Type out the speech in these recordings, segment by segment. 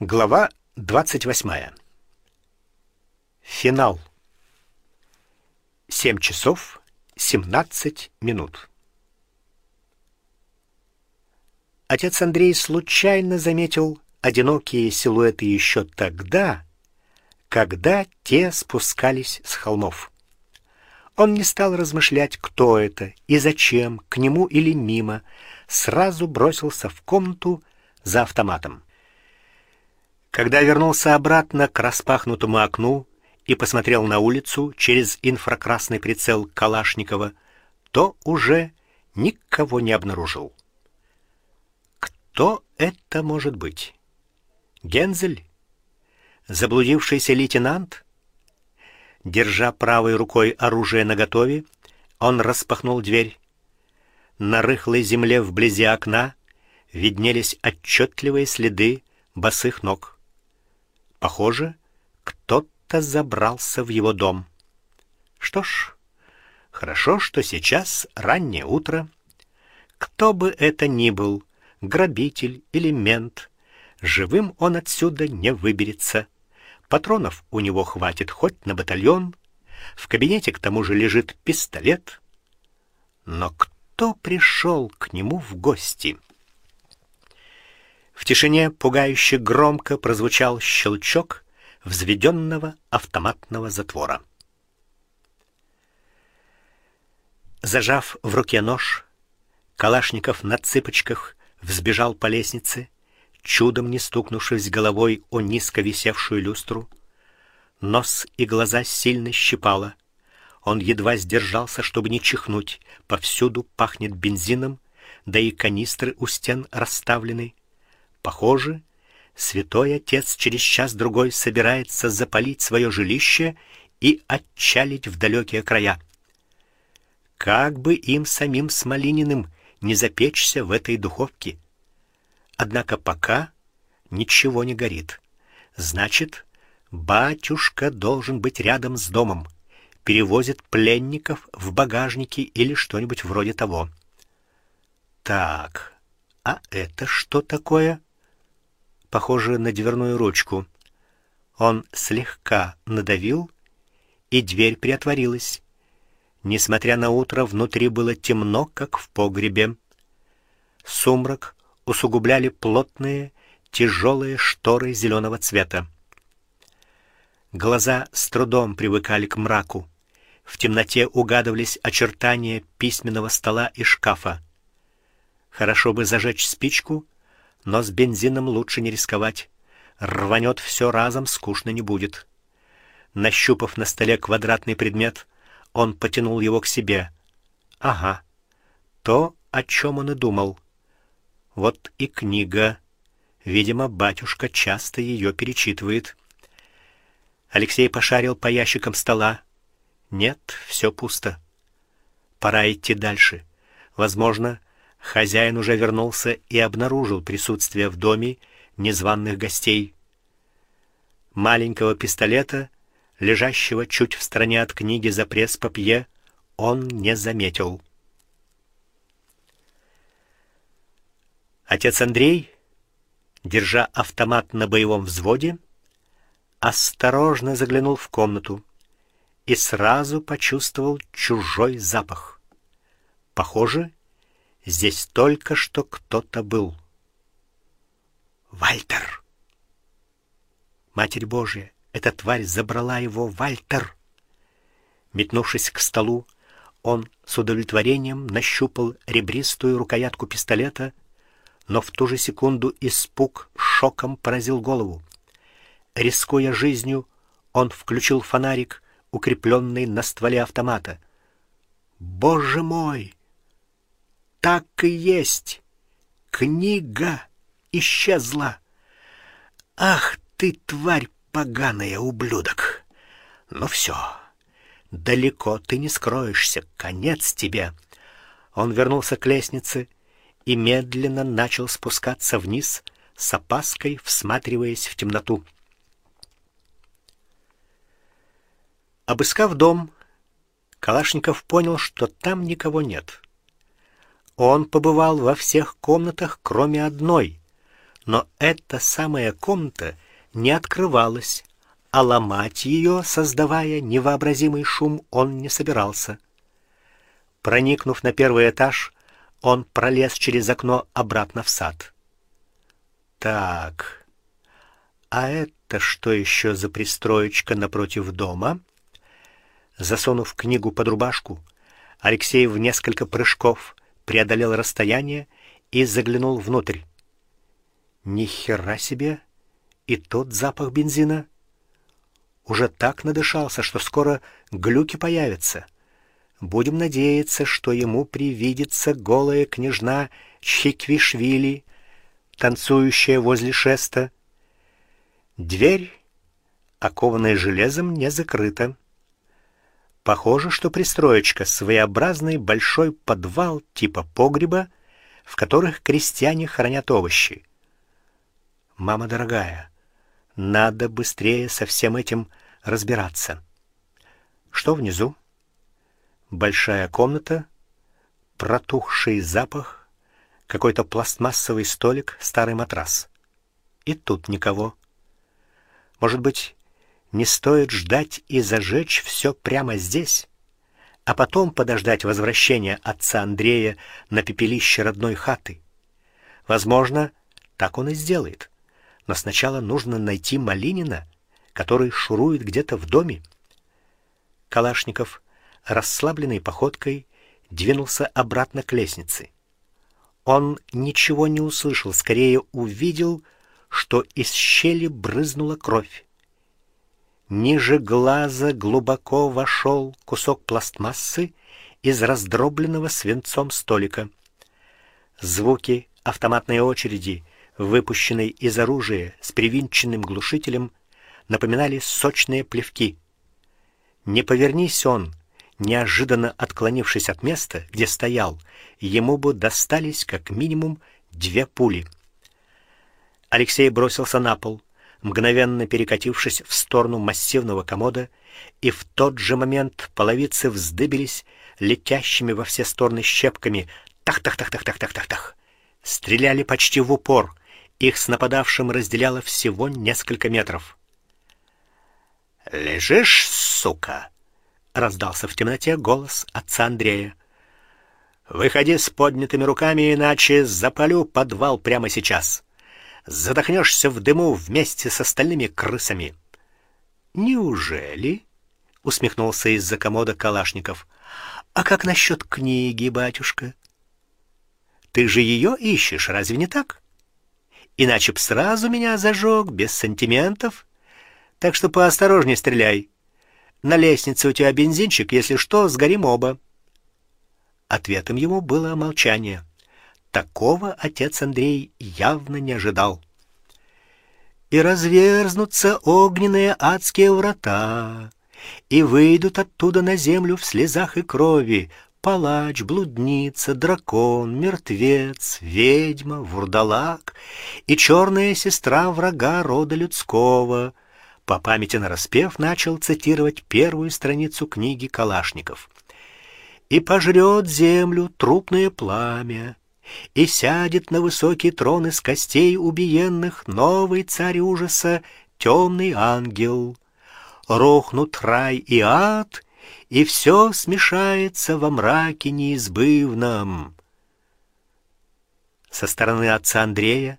Глава 28. Финал. 7 часов 17 минут. Отец Андрей случайно заметил одинокие силуэты еще тогда, когда те спускались с холмов. Он не стал размышлять, кто это и зачем, к нему или мимо, сразу бросился в комнату за автоматом. Когда вернулся обратно к распахнутому окну и посмотрел на улицу через инфракрасный прицел Калашникова, то уже никого не обнаружил. Кто это может быть? Гензель? Заблудившийся лейтенант? Держа правой рукой оружие наготове, он распахнул дверь. На рыхлой земле вблизи окна виднелись отчетливые следы босых ног. Похоже, кто-то забрался в его дом. Что ж, хорошо, что сейчас раннее утро. Кто бы это ни был, грабитель или мент, живым он отсюда не выберется. Патронов у него хватит хоть на батальон. В кабинете к тому же лежит пистолет. Но кто пришел к нему в гости? В тишине пугающе громко прозвучал щелчок взведенного автоматного затвора. Зажав в руке нож, Калашников на цыпочках взбежал по лестнице, чудом не стукнувшись головой о низко висевшую люстру. Нос и глаза сильно щипало. Он едва сдержался, чтобы не чихнуть. Повсюду пахнет бензином, да и канистры у стен расставлены. Похоже, святой отец через час другой собирается запалить свое жилище и отчалить в далекие края. Как бы им самим Смолининым не запечься в этой духовке. Однако пока ничего не горит. Значит, батюшка должен быть рядом с домом. Перевозит пленников в багажнике или что-нибудь вроде того. Так. А это что такое? Похожее на дверную ручку. Он слегка надавил, и дверь приотворилась. Несмотря на утро, внутри было темно, как в погребе. Сумрак усугубляли плотные, тяжелые шторы зеленого цвета. Глаза с трудом привыкали к мраку. В темноте угадывались очертания письменного стола и шкафа. Хорошо бы зажечь спичку но с бензином лучше не рисковать. Рванет все разом, скучно не будет. Нащупав на столе квадратный предмет, он потянул его к себе. Ага. То, о чем он и думал. Вот и книга. Видимо, батюшка часто ее перечитывает. Алексей пошарил по ящикам стола. Нет, все пусто. Пора идти дальше. Возможно, Хозяин уже вернулся и обнаружил присутствие в доме незваных гостей. Маленького пистолета, лежащего чуть в стороне от книги за пресс-папье, он не заметил. Отец Андрей, держа автомат на боевом взводе, осторожно заглянул в комнату и сразу почувствовал чужой запах. Похоже, Здесь только что кто-то был. Вальтер. Матерь Божья, эта тварь забрала его, Вальтер. Метнувшись к столу, он с удовлетворением нащупал ребристую рукоятку пистолета, но в ту же секунду испуг шоком поразил голову. Рискуя жизнью, он включил фонарик, укрепленный на стволе автомата. Боже мой! Так и есть. Книга исчезла. Ах ты, тварь поганая, ублюдок. Ну все. Далеко ты не скроешься, конец тебе. Он вернулся к лестнице и медленно начал спускаться вниз, с опаской всматриваясь в темноту. Обыскав дом, Калашников понял, что там никого нет. Он побывал во всех комнатах, кроме одной, Но эта самая комната не открывалась, а ломать ее, создавая невообразимый шум, он не собирался. Проникнув на первый этаж, он пролез через окно обратно в сад. Так. А это что еще за пристроечка напротив дома? Засунув книгу под рубашку, Алексей в несколько прыжков преодолел расстояние и заглянул внутрь. Ни хера себе! И тот запах бензина уже так надышался, что скоро глюки появятся. Будем надеяться, что ему привидится голая княжна Чхиквишвили, танцующая возле шеста. Дверь, окованная железом, не закрыта. Похоже, что пристроечка своеобразный большой подвал типа погреба, в которых крестьяне хранят овощи. Мама дорогая, надо быстрее со всем этим разбираться. Что внизу? Большая комната, протухший запах, какой-то пластмассовый столик, старый матрас. И тут никого. Может быть, не стоит ждать и зажечь все прямо здесь, а потом подождать возвращения отца Андрея на пепелище родной хаты. Возможно, так он и сделает. Но сначала нужно найти Малинина, который шурует где-то в доме. Калашников, расслабленной походкой, двинулся обратно к лестнице. Он ничего не услышал, скорее увидел, что из щели брызнула кровь. Ниже глаза глубоко вошел кусок пластмассы из раздробленного свинцом столика. Звуки автоматной очереди, выпущенной из оружия с привинченным глушителем, напоминали сочные плевки. Не повернись он, неожиданно отклонившись от места, где стоял, ему бы достались как минимум две пули. Алексей бросился на пол мгновенно перекатившись в сторону массивного комода, и в тот же момент половицы вздыбились летящими во все стороны щепками. Тах-тах-тах-тах-тах-тах-тах. Стреляли почти в упор. Их с нападавшим разделяло всего несколько метров. "Лежишь, сука", раздался в темноте голос отца Андрея. Выходи с поднятыми руками, иначе запалю подвал прямо сейчас задохнешься в дыму вместе с остальными крысами. Неужели? усмехнулся из-за комода Калашников. А как насчет книги, батюшка? Ты же ее ищешь, разве не так? Иначе б сразу меня зажег без сантиментов. Так что поосторожнее стреляй. На лестнице у тебя бензинчик, если что, сгорим оба. Ответом ему было молчание. Такого отец Андрей явно не ожидал. И разверзнутся огненные адские врата, и выйдут оттуда на землю в слезах и крови палач, блудница, дракон, мертвец, ведьма, вурдалак и черная сестра врага рода людского. По памяти на распев начал цитировать первую страницу книги Калашников. И пожрет землю трупное пламя, и сядет на высокий трон из костей убиенных новый царь ужаса, темный ангел. Рухнут рай и ад, и все смешается во мраке неизбывном. Со стороны отца Андрея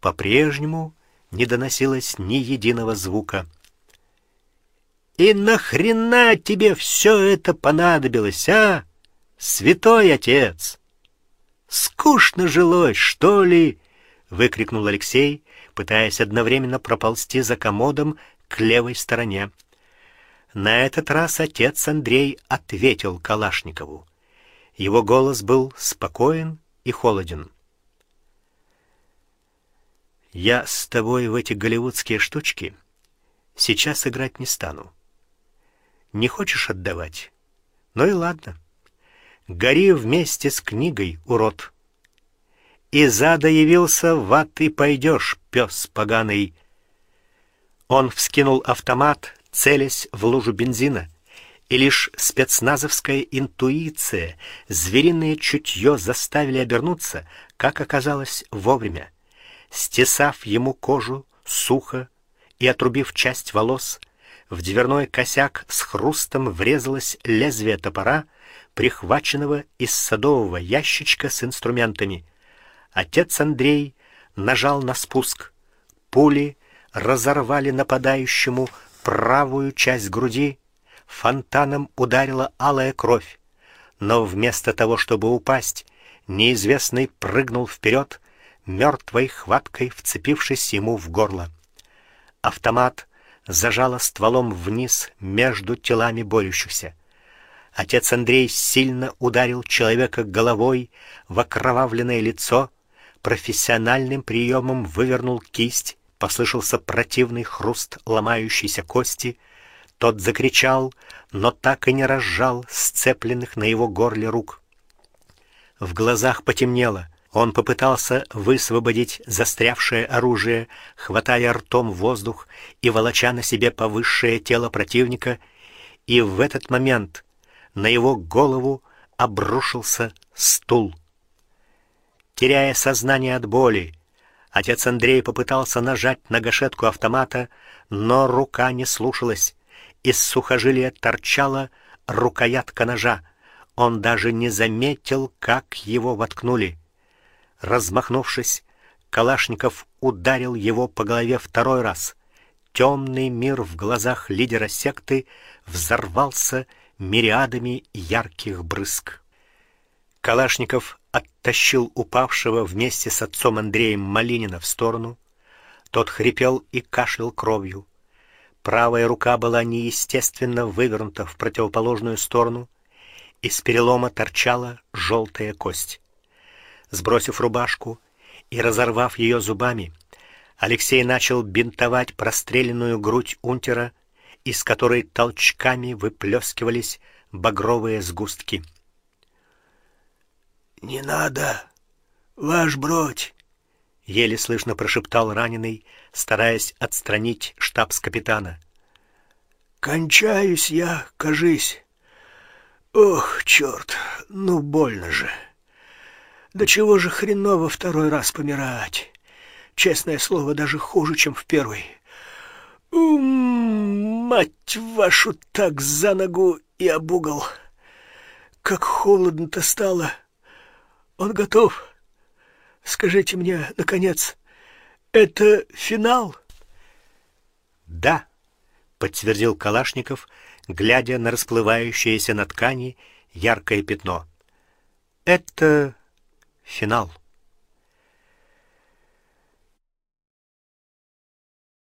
по-прежнему не доносилось ни единого звука. И нахрена тебе все это понадобилось, а? Святой отец. Скучно жилось, что ли? выкрикнул Алексей, пытаясь одновременно проползти за комодом к левой стороне. На этот раз отец Андрей ответил Калашникову. Его голос был спокоен и холоден. Я с тобой в эти голливудские штучки сейчас играть не стану. Не хочешь отдавать? Ну и ладно. Гори вместе с книгой, урод. Из ада явился, в ад ты пойдешь, пес поганый. Он вскинул автомат, целясь в лужу бензина, и лишь спецназовская интуиция, звериное чутье заставили обернуться, как оказалось, вовремя. стесав ему кожу сухо и отрубив часть волос, в дверной косяк с хрустом врезалось лезвие топора, прихваченного из садового ящичка с инструментами. Отец Андрей нажал на спуск. Пули разорвали нападающему правую часть груди, фонтаном ударила алая кровь. Но вместо того, чтобы упасть, неизвестный прыгнул вперед, мертвой хваткой вцепившись ему в горло. Автомат зажало стволом вниз между телами борющихся. Отец Андрей сильно ударил человека головой в окровавленное лицо, профессиональным приемом вывернул кисть, послышался противный хруст ломающейся кости. Тот закричал, но так и не разжал сцепленных на его горле рук. В глазах потемнело. Он попытался высвободить застрявшее оружие, хватая ртом воздух и волоча на себе повысшее тело противника, и в этот момент на его голову обрушился стул. Теряя сознание от боли, отец Андрей попытался нажать на гашетку автомата, но рука не слушалась. Из сухожилия торчала рукоятка ножа. Он даже не заметил, как его воткнули. Размахнувшись, Калашников ударил его по голове второй раз. Темный мир в глазах лидера секты взорвался мириадами ярких брызг. Калашников оттащил упавшего вместе с отцом Андреем Малинина в сторону. Тот хрипел и кашлял кровью. Правая рука была неестественно вывернута в противоположную сторону, из перелома торчала желтая кость. Сбросив рубашку и разорвав ее зубами, Алексей начал бинтовать простреленную грудь унтера, из которой толчками выплескивались багровые сгустки. Не надо, ваш бродь, еле слышно прошептал раненый, стараясь отстранить штабс-капитана. Кончаюсь я, кажись. Ох, черт, ну больно же. Да чего же хреново второй раз помирать? Честное слово, даже хуже, чем в первый. Мать вашу, так за ногу и об угол. Как холодно-то стало. Он готов. Скажите мне, наконец, это финал? Да, подтвердил Калашников, глядя на расплывающееся на ткани яркое пятно. Это финал.